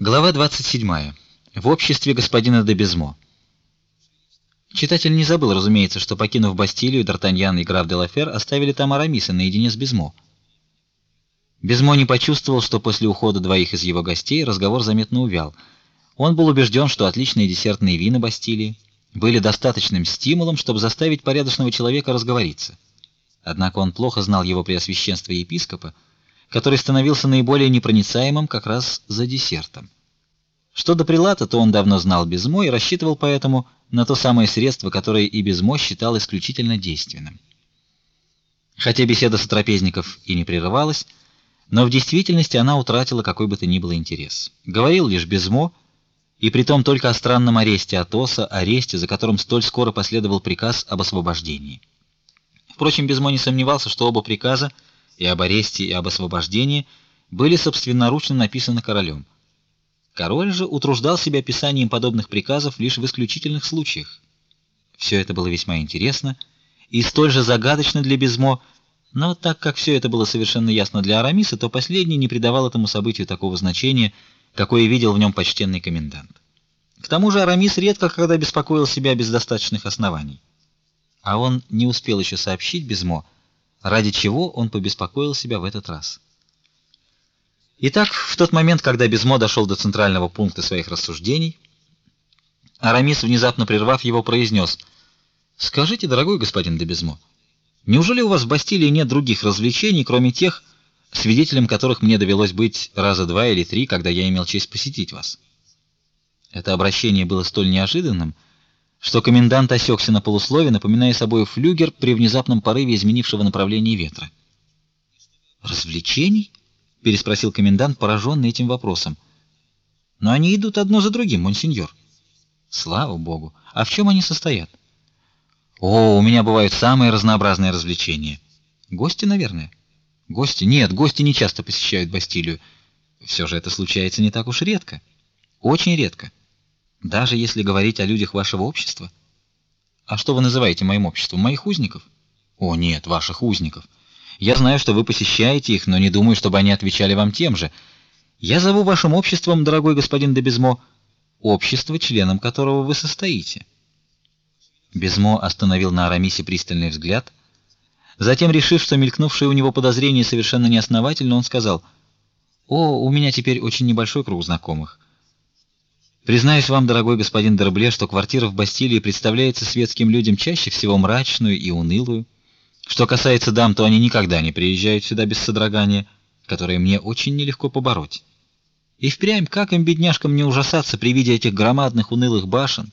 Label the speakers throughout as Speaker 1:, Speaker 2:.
Speaker 1: Глава 27. В обществе господина де Безмо. Читатель не забыл, разумеется, что покинув Бастилию, Д'Артаньян и граф де Лафер оставили там Арамиса наедине с Безмо. Безмо не почувствовал, что после ухода двоих из его гостей разговор заметно увял. Он был убежден, что отличные десертные вина Бастилии были достаточным стимулом, чтобы заставить порядочного человека разговориться. Однако он плохо знал его преосвященство епископа, который становился наиболее непроницаемым как раз за десертом. Что до прилата, то он давно знал Безмо и рассчитывал поэтому на то самое средство, которое и Безмо считал исключительно действенным. Хотя беседа сотрапезников и не прерывалась, но в действительности она утратила какой бы то ни было интерес. Говорил лишь Безмо, и притом только о странном аресте Атоса, аресте, за которым столь скоро последовал приказ об освобождении. Впрочем, Безмо не сомневался, что оба приказа и об аресте, и об освобождении были собственноручно написаны королем. Король же утруждал себя писанием подобных приказов лишь в исключительных случаях. Все это было весьма интересно и столь же загадочно для Безмо, но так как все это было совершенно ясно для Арамиса, то последний не придавал этому событию такого значения, какое видел в нем почтенный комендант. К тому же Арамис редко когда беспокоил себя без достаточных оснований. А он не успел еще сообщить Безмо, ради чего он побеспокоил себя в этот раз. Итак, в тот момент, когда Безмо дошел до центрального пункта своих рассуждений, Арамис, внезапно прервав его, произнес: "Скажите, дорогой господин де Безмо, неужели у вас в Бастилии нет других развлечений, кроме тех, свидетелем которых мне довелось быть раза два или три, когда я имел честь посетить вас?" Это обращение было столь неожиданным, что комендант осекся на полуслове, напоминая собой флюгер при внезапном порыве изменившего направление ветра. Развлечений? переспросил комендант, пораженный этим вопросом. Но они идут одно за другим, монсеньор. Слава богу. А в чем они состоят? О, у меня бывают самые разнообразные развлечения. Гости, наверное. Гости? Нет, гости не часто посещают Бастилию. Все же это случается не так уж редко. Очень редко. Даже если говорить о людях вашего общества? А что вы называете моим обществом? Моих узников? О, нет, ваших узников. Я знаю, что вы посещаете их, но не думаю, чтобы они отвечали вам тем же. Я зову вашим обществом, дорогой господин де Безмо, общество, членом которого вы состоите. Безмо остановил на Арамисе пристальный взгляд. Затем, решив, что мелькнувшее у него подозрение совершенно неосновательно, он сказал: "О, у меня теперь очень небольшой круг знакомых. Признаюсь вам, дорогой господин Дербле, что квартира в Бастилии представляется светским людям чаще всего мрачную и унылую. Что касается дам, то они никогда не приезжают сюда без содрогания, которое мне очень нелегко побороть. И впрямь, как им бедняжкам не ужасаться при виде этих громадных унылых башен,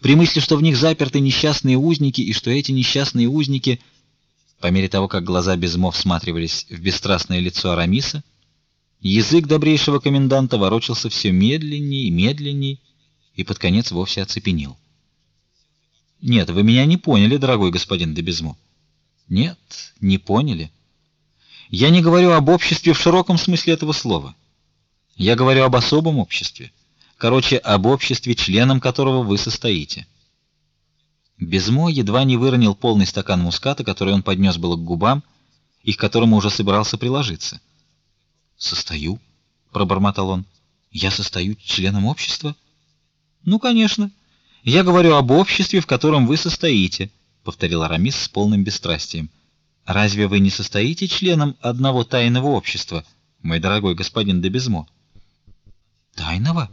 Speaker 1: при мысли, что в них заперты несчастные узники и что эти несчастные узники, по мере того, как глаза Безмо всматривались в бесстрастное лицо Арамиса, Язык добрейшего коменданта ворочался все медленнее и медленнее, и под конец вовсе оцепенел. Нет, вы меня не поняли, дорогой господин де Безмо. Нет, не поняли. Я не говорю об обществе в широком смысле этого слова. Я говорю об особом обществе. Короче, об обществе, членом которого вы состоите. Безмо едва не выронил полный стакан муската, который он поднес было к губам и к которому уже собирался приложиться. Состою, пробормотал он. Я состою членом общества? Ну, конечно. Я говорю об обществе, в котором вы состоите, повторил Арамис с полным бесстрастием. Разве вы не состоите членом одного тайного общества, мой дорогой господин де Безмо? Тайного?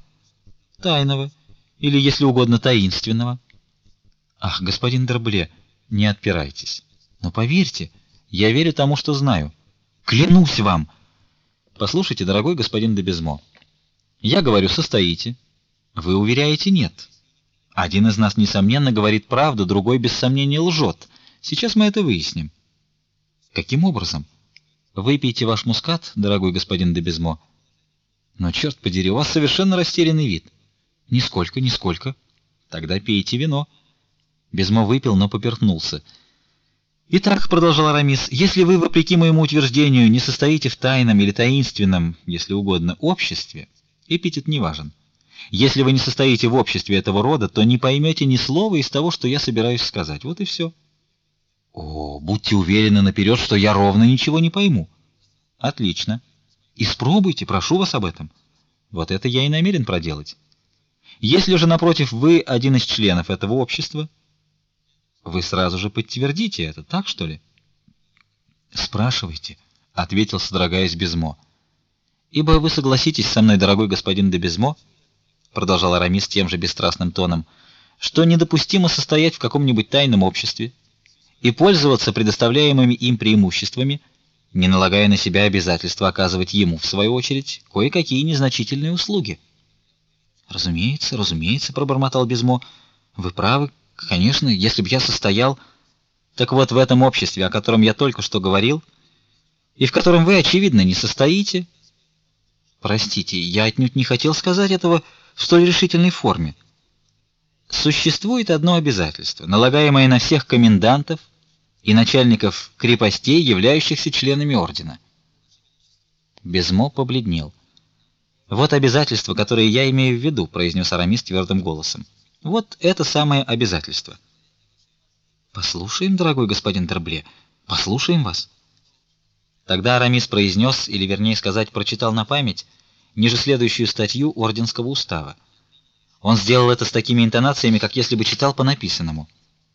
Speaker 1: Тайного или, если угодно, таинственного. Ах, господин Дербле, не отпирайтесь. Но поверьте, я верю тому, что знаю. Клянусь вам, Послушайте, дорогой господин де Безмо. Я говорю, состоите. Вы уверяете, нет. Один из нас несомненно говорит правду, другой без сомнения лжет. Сейчас мы это выясним. Каким образом? Выпейте ваш мускат, дорогой господин де Безмо. Но черт подери, у вас совершенно растерянный вид. Нисколько, нисколько. Тогда пейте вино. Безмо выпил, но поперхнулся. Итак, продолжал Арамис, если вы вопреки моему утверждению не состоите в тайном или таинственном, если угодно, обществе, эпитет не важен. Если вы не состоите в обществе этого рода, то не поймете ни слова из того, что я собираюсь сказать. Вот и все. О, будьте уверены наперед, что я ровно ничего не пойму. Отлично. Испробуйте, прошу вас об этом. Вот это я и намерен проделать. Если же напротив вы один из членов этого общества, вы сразу же подтвердите это, так что ли? Спрашивайте, ответил, содрогаясь Безмо. Ибо вы согласитесь со мной, дорогой господин де Безмо, продолжал Арамис тем же бесстрастным тоном, что недопустимо состоять в каком-нибудь тайном обществе и пользоваться предоставляемыми им преимуществами, не налагая на себя обязательства оказывать ему в свою очередь кое-какие незначительные услуги. Разумеется, разумеется, пробормотал Безмо. Вы правы, конечно, если бы я состоял так вот в этом обществе, о котором я только что говорил, и в котором вы очевидно не состоите. Простите, я отнюдь не хотел сказать этого в столь решительной форме. Существует одно обязательство, налагаемое на всех комендантов и начальников крепостей, являющихся членами ордена. Безмо побледнел. Вот обязательство, которое я имею в виду, произнес Арамис твердым голосом. Вот это самое обязательство. Послушаем, дорогой господин Дербле, послушаем вас. Тогда Арамис произнес, или вернее сказать, прочитал на память ниже следующую статью орденского устава. Он сделал это с такими интонациями, как если бы читал по написанному.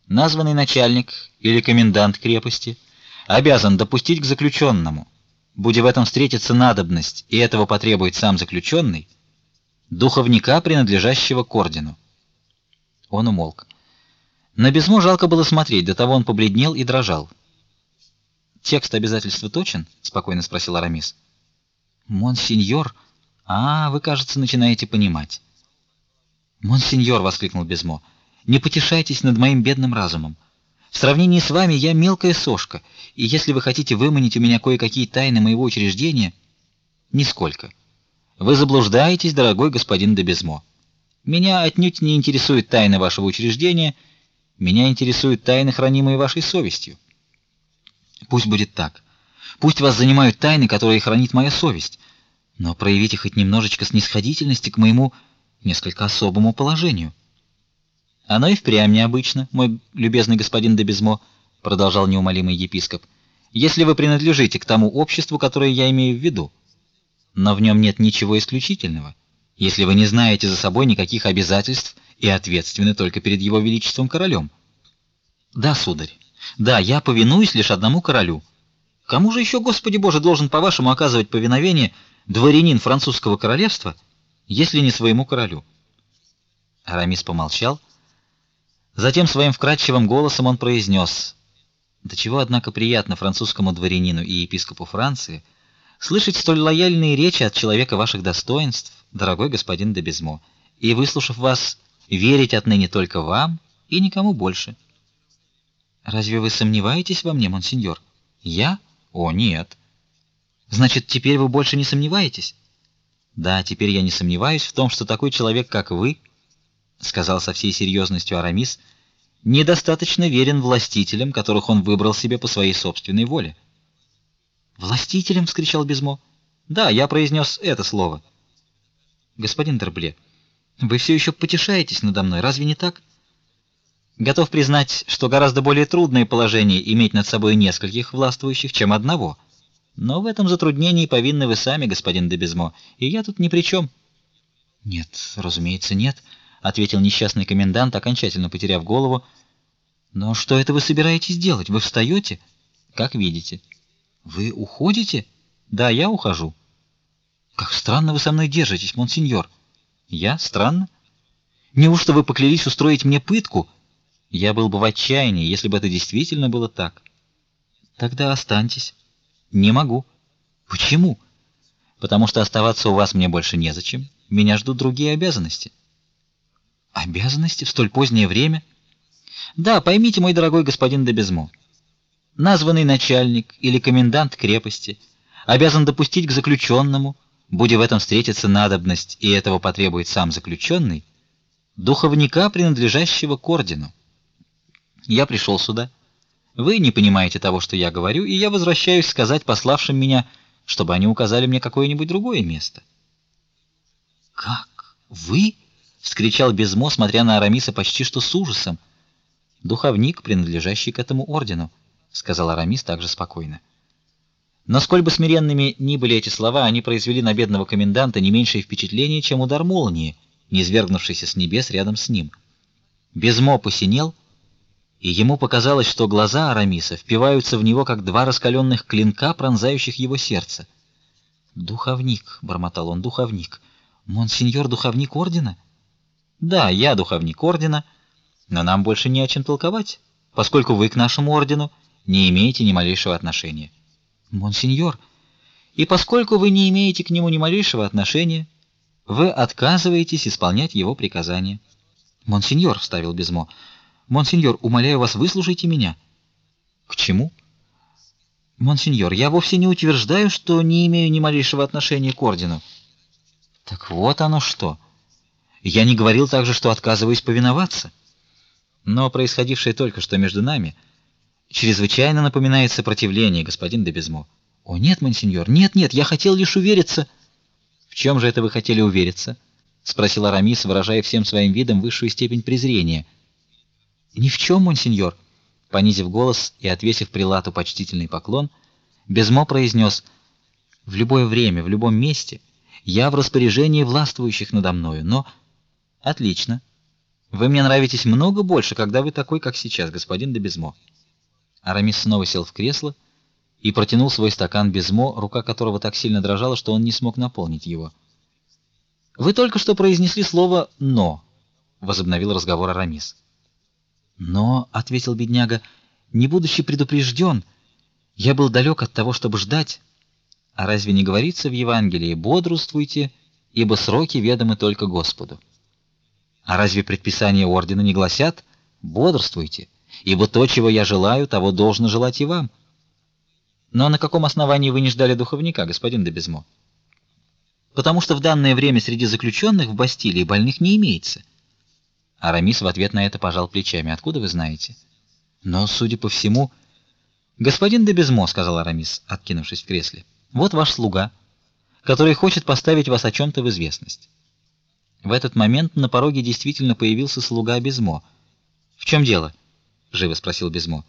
Speaker 1: Названный начальник или комендант крепости обязан допустить к заключенному Будь в этом встретиться надобность, и этого потребует сам заключенный, духовника, принадлежащего к ордену. Он умолк. На Безмо жалко было смотреть, до того он побледнел и дрожал. Текст обязательства точен? спокойно спросил Арамис. Монсеньор, а, вы, кажется, начинаете понимать. Монсеньор, воскликнул Безмо. Не потешайтесь над моим бедным разумом. В сравнении с вами я мелкая сошка, и если вы хотите выманить у меня кое-какие тайны моего учреждения, нисколько. Вы заблуждаетесь, дорогой господин де Безмо. Меня отнюдь не интересуют тайны вашего учреждения, меня интересуют тайны, хранимые вашей совестью. Пусть будет так. Пусть вас занимают тайны, которые хранит моя совесть, но проявите хоть немножечко снисходительности к моему несколько особому положению. Оно и впрямь необычно, мой любезный господин де Безмо, продолжал неумолимый епископ. Если вы принадлежите к тому обществу, которое я имею в виду, но в нем нет ничего исключительного. Если вы не знаете за собой никаких обязательств и ответственны только перед его величеством королем. Да, сударь. Да, я повинуюсь лишь одному королю. Кому же еще, Господи Боже, должен по-вашему оказывать повиновение дворянин французского королевства, если не своему королю? Арамис помолчал, Затем своим вкрадчивым голосом он произнес: "До чего однако приятно французскому дворянину и епископу Франции слышать столь лояльные речи от человека ваших достоинств, дорогой господин де Безмо, и выслушав вас, верить отныне только вам и никому больше". Разве вы сомневаетесь во мне, монсеньор? Я? О, нет. Значит, теперь вы больше не сомневаетесь? Да, теперь я не сомневаюсь в том, что такой человек, как вы, сказал со всей серьезностью Арамис, недостаточно верен властителям, которых он выбрал себе по своей собственной воле. Властителям, вскричал Безмо. Да, я произнес это слово. Господин Дербле, вы все еще потешаетесь надо мной, разве не так? Готов признать, что гораздо более трудное положение иметь над собой нескольких властвующих, чем одного. Но в этом затруднении повинны вы сами, господин де Безмо, и я тут ни при чем. Нет, разумеется, нет ответил несчастный комендант, окончательно потеряв голову. Но что это вы собираетесь делать? Вы встаете? Как видите. Вы уходите? Да, я ухожу. Как странно вы со мной держитесь, монсеньор. Я странно? Неужто вы поклялись устроить мне пытку? Я был бы в отчаянии, если бы это действительно было так. Тогда останьтесь. Не могу. Почему? Потому что оставаться у вас мне больше незачем. Меня ждут другие обязанности. Обязанности в столь позднее время? Да, поймите, мой дорогой господин де Безмо. Названный начальник или комендант крепости обязан допустить к заключенному, будь в этом встретиться надобность, и этого потребует сам заключенный, духовника, принадлежащего к ордену. Я пришел сюда. Вы не понимаете того, что я говорю, и я возвращаюсь сказать пославшим меня, чтобы они указали мне какое-нибудь другое место. Как? Вы? вскричал Безмо, смотря на Арамиса почти что с ужасом. Духовник, принадлежащий к этому ордену, сказал Арамис также спокойно. Но бы смиренными ни были эти слова, они произвели на бедного коменданта не меньшее впечатление, чем удар молнии, низвергнувшийся с небес рядом с ним. Безмо посинел, и ему показалось, что глаза Арамиса впиваются в него как два раскаленных клинка, пронзающих его сердце. Духовник, бормотал он, духовник. Монсеньор духовник ордена? Да, я духовник ордена, но нам больше не о чем толковать, поскольку вы к нашему ордену не имеете ни малейшего отношения. Монсеньор, и поскольку вы не имеете к нему ни малейшего отношения, вы отказываетесь исполнять его приказания. Монсеньор, вставил Безмо. Монсеньор, умоляю вас, выслушайте меня. К чему? Монсеньор, я вовсе не утверждаю, что не имею ни малейшего отношения к ордену. Так вот оно что. Я не говорил также, что отказываюсь повиноваться. Но происходившее только что между нами чрезвычайно напоминает сопротивление, господин де Безмо. О нет, монсеньор, нет, нет, я хотел лишь увериться. В чем же это вы хотели увериться? спросил Арамис, выражая всем своим видом высшую степень презрения. Ни в чем, монсеньор, понизив голос и отвесив прилату почтительный поклон, Безмо произнес: "В любое время, в любом месте я в распоряжении властвующих надо мною, но отлично. Вы мне нравитесь много больше, когда вы такой, как сейчас, господин де Безмо". Арамис снова сел в кресло и протянул свой стакан Безмо, рука которого так сильно дрожала, что он не смог наполнить его. Вы только что произнесли слово но, возобновил разговор Арамис. Но, ответил бедняга, не будучи предупрежден, я был далек от того, чтобы ждать. А разве не говорится в Евангелии: бодрствуйте, ибо сроки ведомы только Господу? А разве предписания ордена не гласят: бодрствуйте? Ибо то, чего я желаю, того должно желать и вам. Но на каком основании вы не ждали духовника, господин де Безмо? Потому что в данное время среди заключенных в Бастилии больных не имеется. Арамис в ответ на это пожал плечами. Откуда вы знаете? Но, судя по всему, господин де Безмо, сказал Арамис, откинувшись в кресле. Вот ваш слуга, который хочет поставить вас о чем то в известность. В этот момент на пороге действительно появился слуга Безмо. В чем дело? Живо спросил Безмо.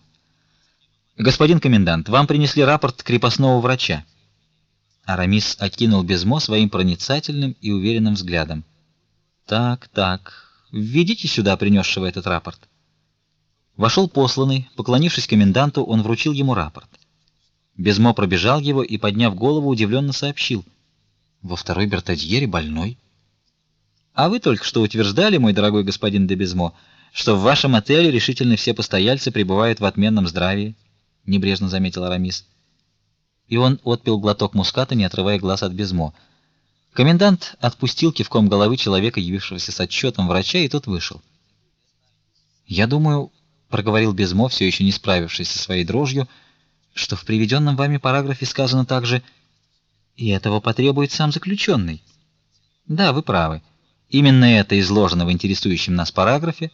Speaker 1: Господин комендант, вам принесли рапорт крепостного врача. Арамис окинул Безмо своим проницательным и уверенным взглядом. Так, так. Введите сюда принесшего этот рапорт. Вошел посланный, поклонившись коменданту, он вручил ему рапорт. Безмо пробежал его и, подняв голову, удивленно сообщил: "Во второй Бертадьере больной". А вы только что утверждали, мой дорогой господин де Безмо, что в вашем отеле решительно все постояльцы пребывают в отменном здравии, небрежно заметил Арамис. И он отпил глоток муската, не отрывая глаз от Безмо. Комендант отпустил кивком головы человека, явившегося с отчетом врача, и тот вышел. Я думаю, проговорил Безмо, все еще не справившись со своей дрожью, что в приведенном вами параграфе сказано также: и этого потребует сам заключенный». Да, вы правы. Именно это изложено в интересующем нас параграфе.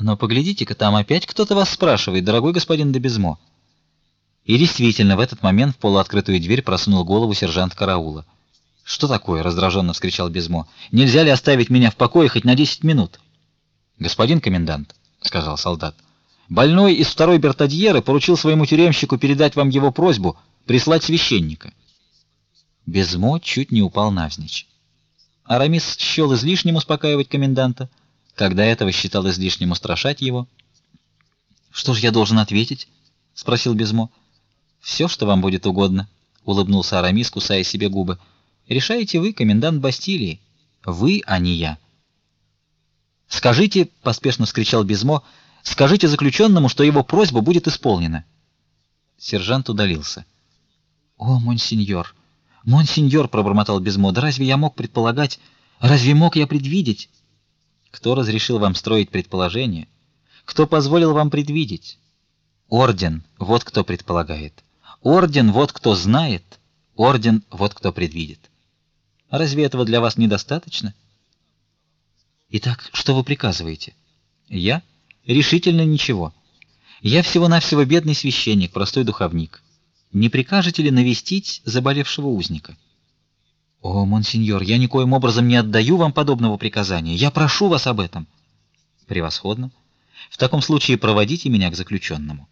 Speaker 1: Но поглядите-ка, там опять кто-то вас спрашивает, дорогой господин де Безмо. И действительно, в этот момент в полуоткрытую дверь просунул голову сержант караула. Что такое? раздраженно вскричал Безмо. Нельзя ли оставить меня в покое хоть на десять минут? Господин комендант, сказал солдат. Больной из второй Бертадьеры поручил своему тюремщику передать вам его просьбу прислать священника. Безмо чуть не упал навзничь. Арамис счел излишним успокаивать коменданта когда этого считал излишним устрашать его. Что ж я должен ответить? спросил Безмо. «Все, что вам будет угодно, улыбнулся Арамис, кусая себе губы. Решаете вы, комендант Бастилии. Вы, а не я. Скажите, поспешно вскричал Безмо, скажите заключенному, что его просьба будет исполнена. Сержант удалился. О, монсеньор, монсеньор, пробормотал Безмо. Да разве я мог предполагать, разве мог я предвидеть? Кто разрешил вам строить предположения? Кто позволил вам предвидеть? Орден, вот кто предполагает. Орден, вот кто знает. Орден, вот кто предвидит. Разве этого для вас недостаточно? Итак, что вы приказываете? Я решительно ничего. Я всего-навсего бедный священник, простой духовник. Не прикажете ли навестить заболевшего узника? О, монсеньор, я никоим образом не отдаю вам подобного приказания. Я прошу вас об этом. Превосходно. В таком случае проводите меня к заключенному.